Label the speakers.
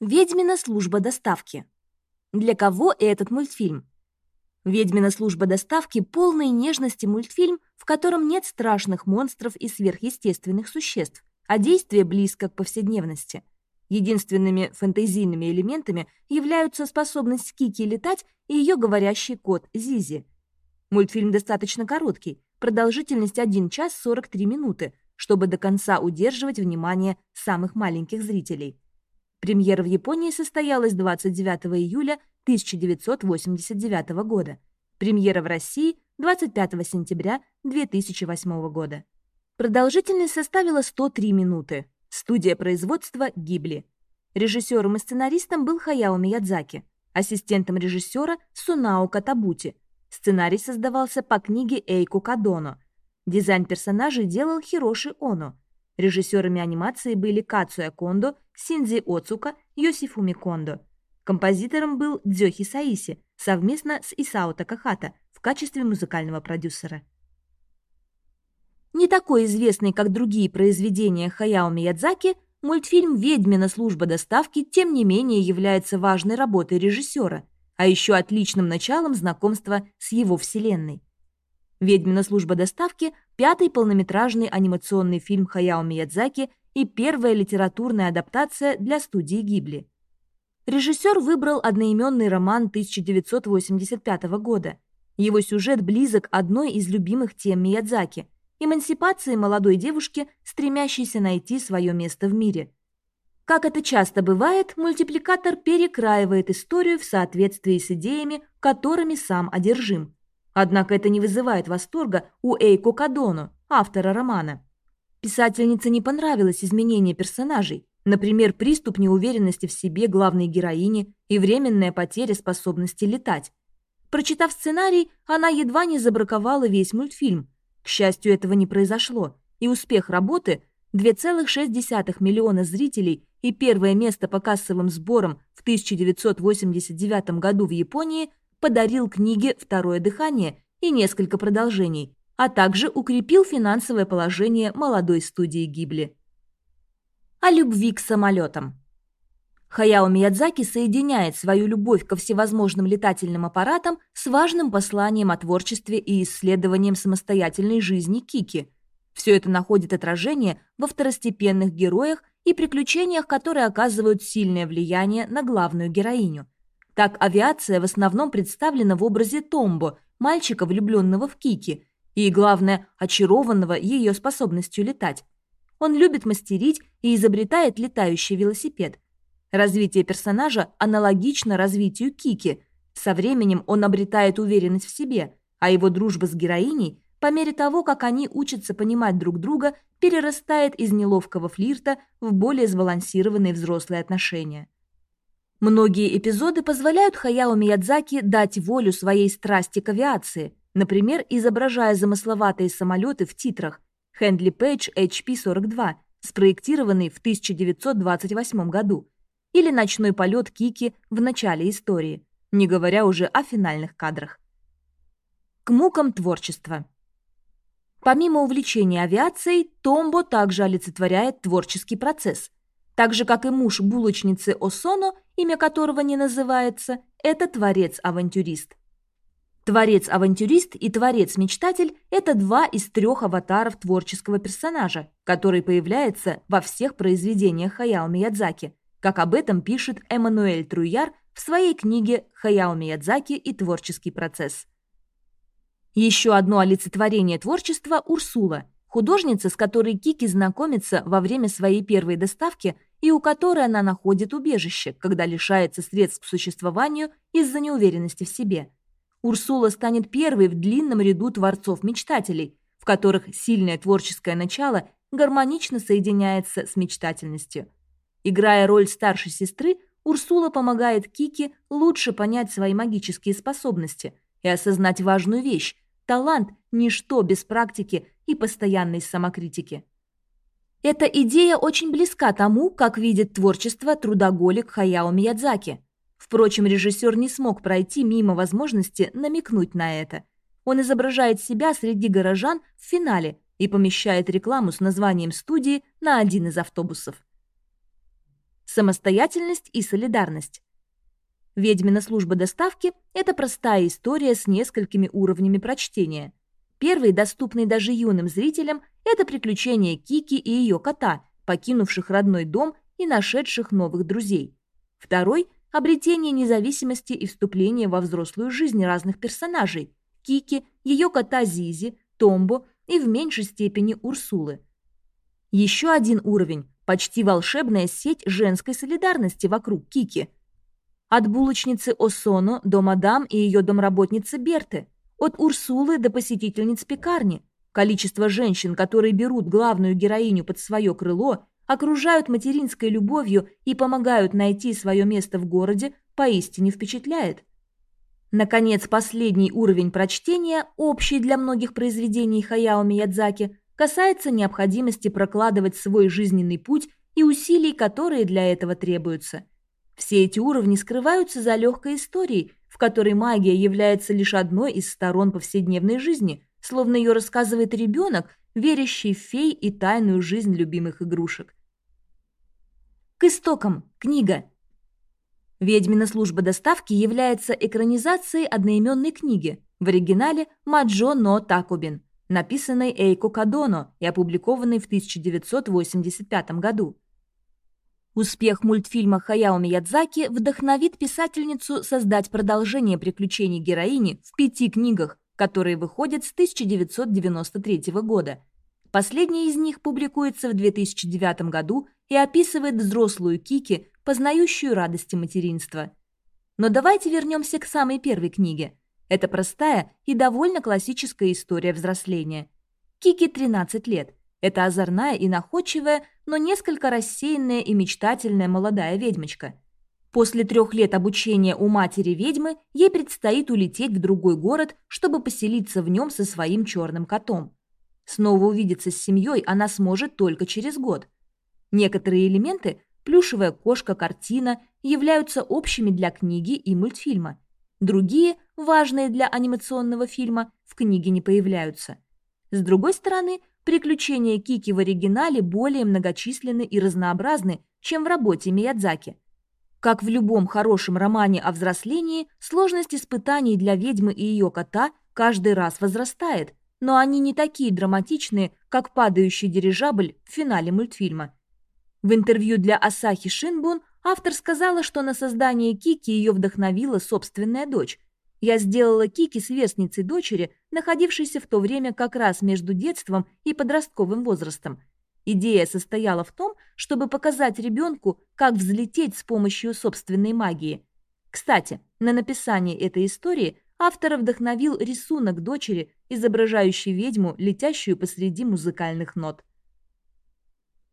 Speaker 1: Ведьмина служба доставки. Для кого этот мультфильм? «Ведьмина служба доставки» — полный нежности мультфильм, в котором нет страшных монстров и сверхъестественных существ, а действие близко к повседневности. Единственными фэнтезийными элементами являются способность Кики летать и ее говорящий кот Зизи. Мультфильм достаточно короткий, продолжительность 1 час 43 минуты, чтобы до конца удерживать внимание самых маленьких зрителей. Премьера в Японии состоялась 29 июля 1989 года. Премьера в России 25 сентября 2008 года. Продолжительность составила 103 минуты. Студия производства «Гибли». Режиссером и сценаристом был Хаяо Миядзаки, ассистентом режиссера Сунао Катабути. Сценарий создавался по книге Эйку Кадоно. Дизайн персонажей делал Хироши Оно – Режиссерами анимации были Кацуя Кондо, Синдзи Оцука, Йосифуми Кондо. Композитором был Дзёхи Саиси совместно с Исао Такахата в качестве музыкального продюсера. Не такой известный, как другие произведения Хаяо Миядзаки, мультфильм «Ведьмина служба доставки» тем не менее является важной работой режиссера, а еще отличным началом знакомства с его вселенной. «Ведьмина служба доставки» – пятый полнометражный анимационный фильм Хаяо Миядзаки и первая литературная адаптация для студии Гибли. Режиссер выбрал одноименный роман 1985 года. Его сюжет близок одной из любимых тем Миядзаки – эмансипации молодой девушки, стремящейся найти свое место в мире. Как это часто бывает, мультипликатор перекраивает историю в соответствии с идеями, которыми сам одержим – Однако это не вызывает восторга у Эйко Кадоно, автора романа. Писательнице не понравилось изменение персонажей, например, приступ неуверенности в себе главной героини и временная потеря способности летать. Прочитав сценарий, она едва не забраковала весь мультфильм. К счастью, этого не произошло, и успех работы 2,6 миллиона зрителей и первое место по кассовым сборам в 1989 году в Японии подарил книге «Второе дыхание» и несколько продолжений, а также укрепил финансовое положение молодой студии Гибли. О любви к самолетам. Хаяо Миядзаки соединяет свою любовь ко всевозможным летательным аппаратам с важным посланием о творчестве и исследованием самостоятельной жизни Кики. Все это находит отражение во второстепенных героях и приключениях, которые оказывают сильное влияние на главную героиню – так авиация в основном представлена в образе Томбо, мальчика, влюбленного в Кики, и, главное, очарованного ее способностью летать. Он любит мастерить и изобретает летающий велосипед. Развитие персонажа аналогично развитию Кики. Со временем он обретает уверенность в себе, а его дружба с героиней, по мере того, как они учатся понимать друг друга, перерастает из неловкого флирта в более сбалансированные взрослые отношения. Многие эпизоды позволяют Хаяо Миядзаки дать волю своей страсти к авиации, например, изображая замысловатые самолеты в титрах Хендли Пейдж HP-42, спроектированный в 1928 году, или ночной полет Кики в начале истории, не говоря уже о финальных кадрах. К мукам творчества. Помимо увлечения авиацией, Томбо также олицетворяет творческий процесс – так же, как и муж булочницы Осоно, имя которого не называется, это творец-авантюрист. Творец-авантюрист и творец-мечтатель – это два из трех аватаров творческого персонажа, который появляется во всех произведениях Хаяо Миядзаки, как об этом пишет Эммануэль Труяр в своей книге «Хаяо Миядзаки и творческий процесс». Еще одно олицетворение творчества – Урсула, художница, с которой Кики знакомится во время своей первой доставки – и у которой она находит убежище, когда лишается средств к существованию из-за неуверенности в себе. Урсула станет первой в длинном ряду творцов-мечтателей, в которых сильное творческое начало гармонично соединяется с мечтательностью. Играя роль старшей сестры, Урсула помогает Кике лучше понять свои магические способности и осознать важную вещь – талант – ничто без практики и постоянной самокритики. Эта идея очень близка тому, как видит творчество трудоголик Хаяо Миядзаки. Впрочем, режиссер не смог пройти мимо возможности намекнуть на это. Он изображает себя среди горожан в финале и помещает рекламу с названием студии на один из автобусов. самостоятельность и солидарность. «Ведьмина служба доставки» – это простая история с несколькими уровнями прочтения. Первый, доступный даже юным зрителям, это приключения Кики и ее кота, покинувших родной дом и нашедших новых друзей. Второй – обретение независимости и вступление во взрослую жизнь разных персонажей – Кики, ее кота Зизи, Томбо и в меньшей степени Урсулы. Еще один уровень – почти волшебная сеть женской солидарности вокруг Кики – от булочницы Осоно до мадам и ее домработницы Берты. От Урсулы до посетительниц пекарни. Количество женщин, которые берут главную героиню под свое крыло, окружают материнской любовью и помогают найти свое место в городе, поистине впечатляет. Наконец, последний уровень прочтения, общий для многих произведений Хаяо Миядзаки, касается необходимости прокладывать свой жизненный путь и усилий, которые для этого требуются – все эти уровни скрываются за легкой историей, в которой магия является лишь одной из сторон повседневной жизни, словно ее рассказывает ребенок, верящий в фей и тайную жизнь любимых игрушек. К истокам. Книга. «Ведьмина служба доставки» является экранизацией одноименной книги, в оригинале «Маджо но Такубин», написанной Эйко Кадоно и опубликованной в 1985 году. Успех мультфильма Хаяо Миядзаки вдохновит писательницу создать продолжение приключений героини в пяти книгах, которые выходят с 1993 года. Последняя из них публикуется в 2009 году и описывает взрослую Кики, познающую радости материнства. Но давайте вернемся к самой первой книге. Это простая и довольно классическая история взросления. Кики 13 лет. Это озорная и находчивая, но несколько рассеянная и мечтательная молодая ведьмочка. После трех лет обучения у матери ведьмы ей предстоит улететь в другой город, чтобы поселиться в нем со своим черным котом. Снова увидеться с семьей она сможет только через год. Некоторые элементы – плюшевая кошка, картина – являются общими для книги и мультфильма. Другие, важные для анимационного фильма, в книге не появляются. С другой стороны, Приключения Кики в оригинале более многочисленны и разнообразны, чем в работе Миядзаки. Как в любом хорошем романе о взрослении, сложность испытаний для ведьмы и ее кота каждый раз возрастает, но они не такие драматичные, как падающий дирижабль в финале мультфильма. В интервью для Асахи Шинбун автор сказала, что на создание Кики ее вдохновила собственная дочь, я сделала Кики сверстницей дочери, находившейся в то время как раз между детством и подростковым возрастом. Идея состояла в том, чтобы показать ребенку, как взлететь с помощью собственной магии. Кстати, на написание этой истории автора вдохновил рисунок дочери, изображающий ведьму, летящую посреди музыкальных нот.